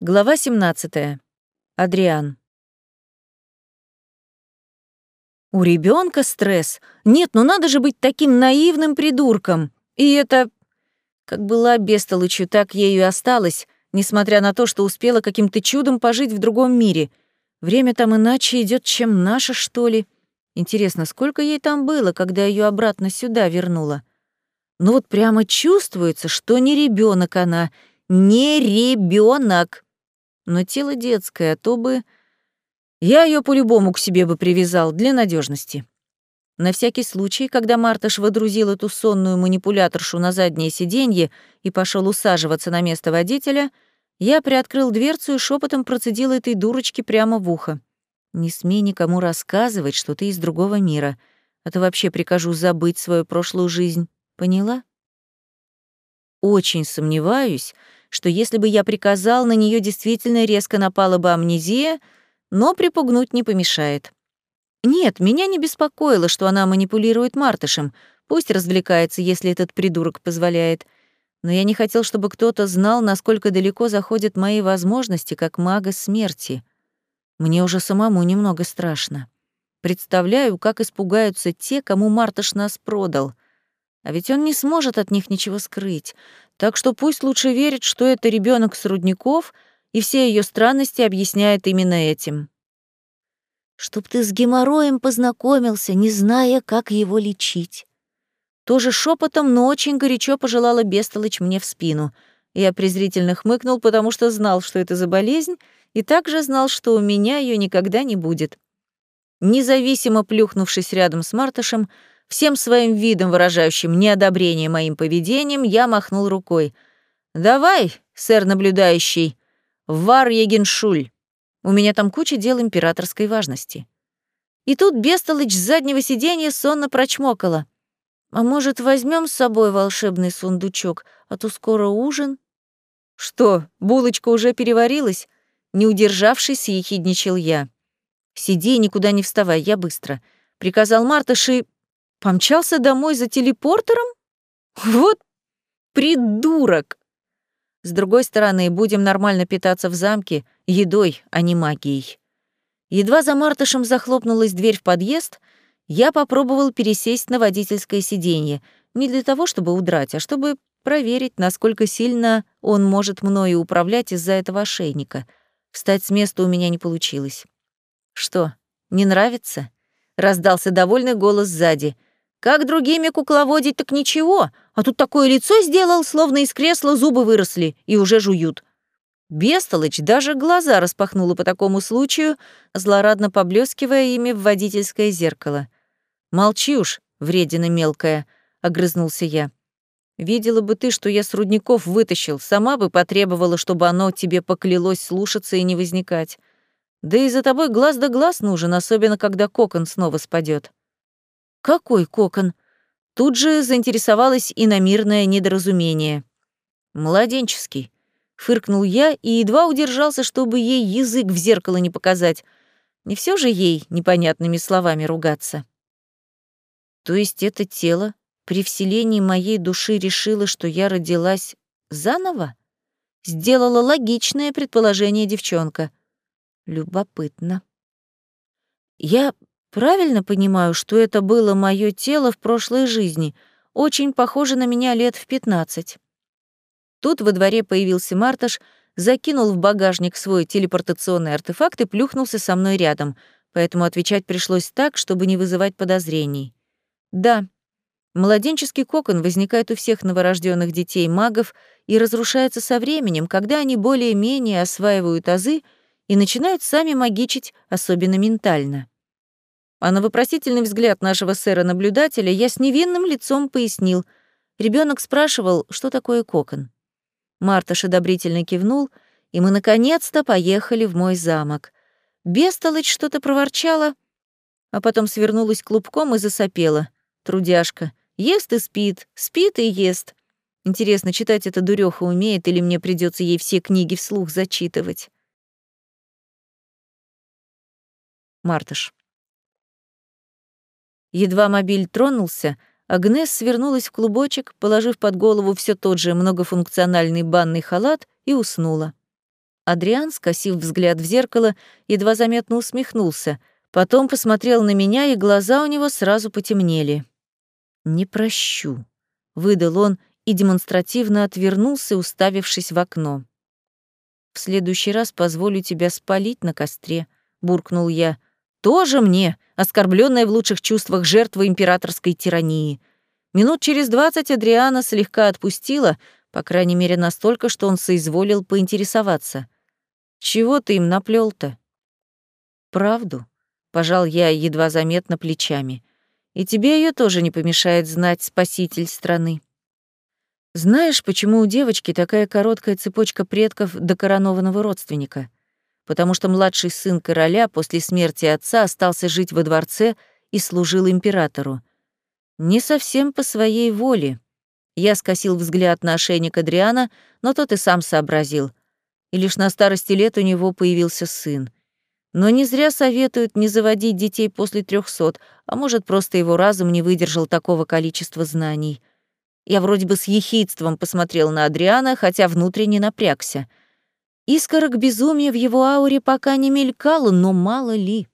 Глава 17. Адриан. У ребенка стресс. Нет, ну надо же быть таким наивным придурком. И это... Как была бестолочью, так ею и осталась, несмотря на то, что успела каким-то чудом пожить в другом мире. Время там иначе идет, чем наше, что ли. Интересно, сколько ей там было, когда ее обратно сюда вернула? Ну вот прямо чувствуется, что не ребенок она, не ребенок но тело детское, а то бы... Я ее по-любому к себе бы привязал, для надежности. На всякий случай, когда Мартыш водрузил эту сонную манипуляторшу на заднее сиденье и пошел усаживаться на место водителя, я приоткрыл дверцу и шепотом процедил этой дурочке прямо в ухо. «Не смей никому рассказывать, что ты из другого мира, а то вообще прикажу забыть свою прошлую жизнь. Поняла?» Очень сомневаюсь, что если бы я приказал, на нее действительно резко напала бы амнезия, но припугнуть не помешает. Нет, меня не беспокоило, что она манипулирует Мартышем. Пусть развлекается, если этот придурок позволяет. Но я не хотел, чтобы кто-то знал, насколько далеко заходят мои возможности как мага смерти. Мне уже самому немного страшно. Представляю, как испугаются те, кому Мартыш нас продал. А ведь он не сможет от них ничего скрыть. Так что пусть лучше верит, что это ребенок с рудников, и все ее странности объясняет именно этим. Чтоб ты с геморроем познакомился, не зная, как его лечить. Тоже шепотом, но очень горячо пожелала Бестолыч мне в спину. Я презрительно хмыкнул, потому что знал, что это за болезнь, и также знал, что у меня ее никогда не будет. Независимо плюхнувшись рядом с Мартышем, Всем своим видом, выражающим неодобрение моим поведением, я махнул рукой. «Давай, сэр наблюдающий, вар Егеншуль. У меня там куча дел императорской важности». И тут Бестолыч с заднего сиденья сонно прочмокала. «А может, возьмем с собой волшебный сундучок, а то скоро ужин?» «Что, булочка уже переварилась?» Не удержавшись, ехидничал я. «Сиди никуда не вставай, я быстро», — приказал Мартыш и Помчался домой за телепортером? Вот придурок! С другой стороны, будем нормально питаться в замке едой, а не магией. Едва за Мартышем захлопнулась дверь в подъезд, я попробовал пересесть на водительское сиденье, не для того, чтобы удрать, а чтобы проверить, насколько сильно он может мною управлять из-за этого ошейника. Встать с места у меня не получилось. «Что, не нравится?» — раздался довольный голос сзади. Как другими кукловодить, так ничего, а тут такое лицо сделал, словно из кресла зубы выросли и уже жуют. Бестолочь даже глаза распахнула по такому случаю, злорадно поблескивая ими в водительское зеркало. «Молчи уж, вредина мелкая», — огрызнулся я. «Видела бы ты, что я с рудников вытащил, сама бы потребовала, чтобы оно тебе поклялось слушаться и не возникать. Да и за тобой глаз да глаз нужен, особенно когда кокон снова спадет. «Какой кокон?» Тут же заинтересовалось иномирное недоразумение. «Младенческий», — фыркнул я и едва удержался, чтобы ей язык в зеркало не показать. Не все же ей непонятными словами ругаться. То есть это тело при вселении моей души решило, что я родилась заново? Сделала логичное предположение девчонка. Любопытно. Я Правильно понимаю, что это было мое тело в прошлой жизни, очень похоже на меня лет в пятнадцать. Тут во дворе появился Марташ, закинул в багажник свой телепортационный артефакт и плюхнулся со мной рядом, поэтому отвечать пришлось так, чтобы не вызывать подозрений. Да, младенческий кокон возникает у всех новорожденных детей магов и разрушается со временем, когда они более-менее осваивают азы и начинают сами магичить, особенно ментально. А на вопросительный взгляд нашего сэра-наблюдателя я с невинным лицом пояснил. Ребенок спрашивал, что такое кокон. Марташ одобрительно кивнул, и мы наконец-то поехали в мой замок. Бестолочь что-то проворчала, а потом свернулась клубком и засопела. Трудяшка. Ест и спит, спит и ест. Интересно, читать эта дурёха умеет или мне придется ей все книги вслух зачитывать? Мартыш. Едва мобиль тронулся, Агнес свернулась в клубочек, положив под голову все тот же многофункциональный банный халат и уснула. Адриан, скосив взгляд в зеркало, едва заметно усмехнулся, потом посмотрел на меня, и глаза у него сразу потемнели. «Не прощу», — выдал он и демонстративно отвернулся, уставившись в окно. «В следующий раз позволю тебя спалить на костре», — буркнул я. «Тоже мне, оскорбленная в лучших чувствах жертва императорской тирании». Минут через двадцать Адриана слегка отпустила, по крайней мере настолько, что он соизволил поинтересоваться. «Чего ты им наплел то «Правду», — пожал я едва заметно плечами. «И тебе ее тоже не помешает знать спаситель страны». Знаешь, почему у девочки такая короткая цепочка предков до коронованного родственника? Потому что младший сын короля после смерти отца остался жить во дворце и служил императору. Не совсем по своей воле. Я скосил взгляд на ошейник Адриана, но тот и сам сообразил. И лишь на старости лет у него появился сын. Но не зря советуют не заводить детей после трехсот, а может, просто его разум не выдержал такого количества знаний — я вроде бы с ехидством посмотрел на Адриана, хотя внутренне напрягся. Искорок безумия в его ауре пока не мелькало, но мало ли.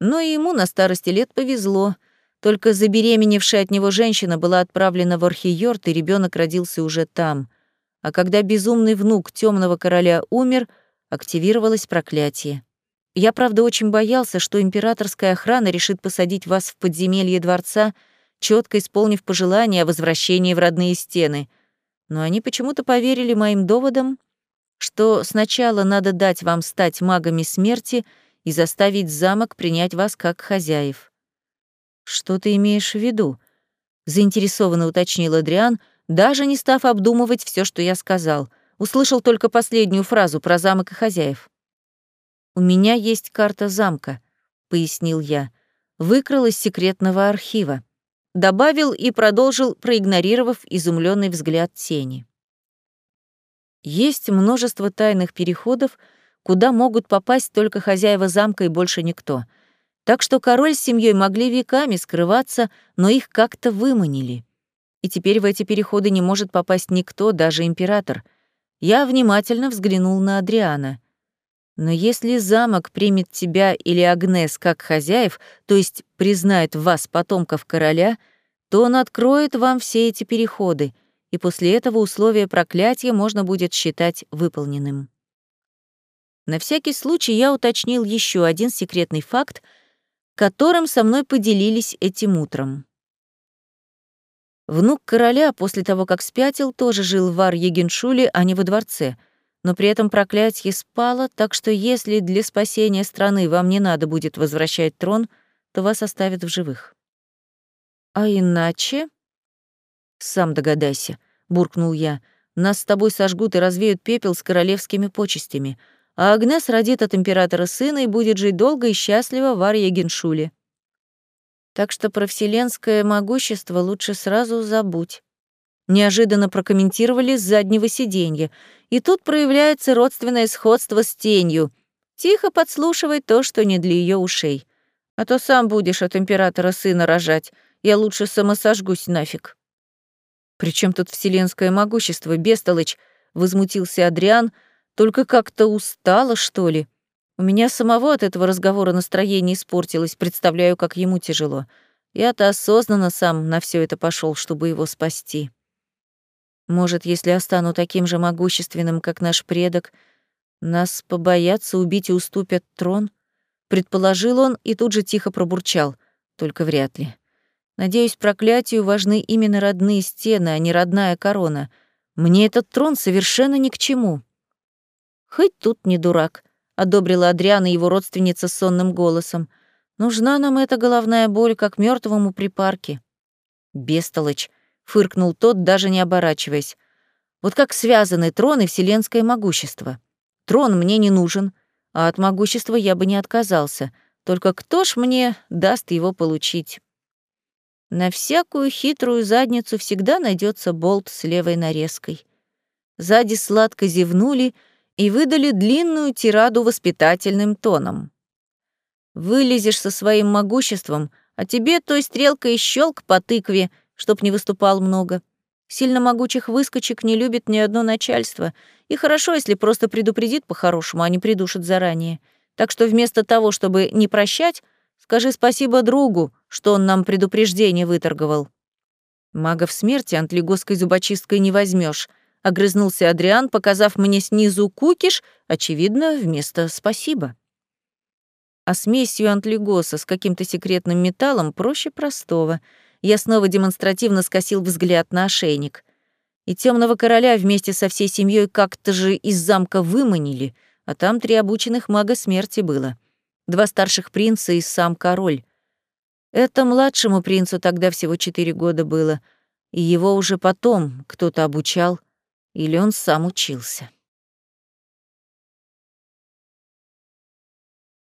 Но и ему на старости лет повезло. Только забеременевшая от него женщина была отправлена в Архиёрт, и ребенок родился уже там. А когда безумный внук темного короля умер, активировалось проклятие. Я, правда, очень боялся, что императорская охрана решит посадить вас в подземелье дворца — четко исполнив пожелание о возвращении в родные стены. Но они почему-то поверили моим доводам, что сначала надо дать вам стать магами смерти и заставить замок принять вас как хозяев. «Что ты имеешь в виду?» — заинтересованно уточнил Адриан, даже не став обдумывать все, что я сказал. Услышал только последнюю фразу про замок и хозяев. «У меня есть карта замка», — пояснил я. Выкрал из секретного архива добавил и продолжил, проигнорировав изумленный взгляд тени. Есть множество тайных переходов, куда могут попасть только хозяева замка и больше никто. Так что король с семьей могли веками скрываться, но их как-то выманили. И теперь в эти переходы не может попасть никто, даже император. Я внимательно взглянул на Адриана. Но если замок примет тебя или Агнес как хозяев, то есть признает вас потомков короля, то он откроет вам все эти переходы, и после этого условие проклятия можно будет считать выполненным. На всякий случай я уточнил еще один секретный факт, которым со мной поделились этим утром. Внук короля после того, как спятил, тоже жил в Ар-Егеншуле, а не во дворце — но при этом проклятие спало, так что если для спасения страны вам не надо будет возвращать трон, то вас оставят в живых. А иначе? Сам догадайся, буркнул я. Нас с тобой сожгут и развеют пепел с королевскими почестями, а Агнес родит от императора сына и будет жить долго и счастливо в Арье-Геншуле. Так что про вселенское могущество лучше сразу забудь неожиданно прокомментировали с заднего сиденья. И тут проявляется родственное сходство с тенью. Тихо подслушивай то, что не для ее ушей. А то сам будешь от императора сына рожать. Я лучше самосожгусь нафиг. Причем тут вселенское могущество, бестолочь? Возмутился Адриан. Только как-то устала, что ли? У меня самого от этого разговора настроение испортилось, представляю, как ему тяжело. Я-то осознанно сам на все это пошел, чтобы его спасти. Может, если я стану таким же могущественным, как наш предок, нас побоятся убить и уступят трон? Предположил он и тут же тихо пробурчал. Только вряд ли. Надеюсь, проклятию важны именно родные стены, а не родная корона. Мне этот трон совершенно ни к чему. Хоть тут не дурак, одобрила Адриана его родственница сонным голосом. Нужна нам эта головная боль, как мертвому припарке. Бестолочь, фыркнул тот, даже не оборачиваясь. Вот как связаны трон и вселенское могущество. Трон мне не нужен, а от могущества я бы не отказался. Только кто ж мне даст его получить? На всякую хитрую задницу всегда найдется болт с левой нарезкой. Сзади сладко зевнули и выдали длинную тираду воспитательным тоном. Вылезешь со своим могуществом, а тебе той стрелкой щелк по тыкве — чтоб не выступал много. Сильно могучих выскочек не любит ни одно начальство. И хорошо, если просто предупредит по-хорошему, а не придушит заранее. Так что вместо того, чтобы не прощать, скажи спасибо другу, что он нам предупреждение выторговал. Магов смерти антлигоской зубочисткой не возьмешь, огрызнулся Адриан, показав мне снизу кукиш, очевидно, вместо «спасибо». А смесью антлигоса с каким-то секретным металлом проще простого. Я снова демонстративно скосил взгляд на ошейник. И темного короля вместе со всей семьей как-то же из замка выманили, а там три обученных мага смерти было. Два старших принца и сам король. Это младшему принцу тогда всего четыре года было, и его уже потом кто-то обучал или он сам учился.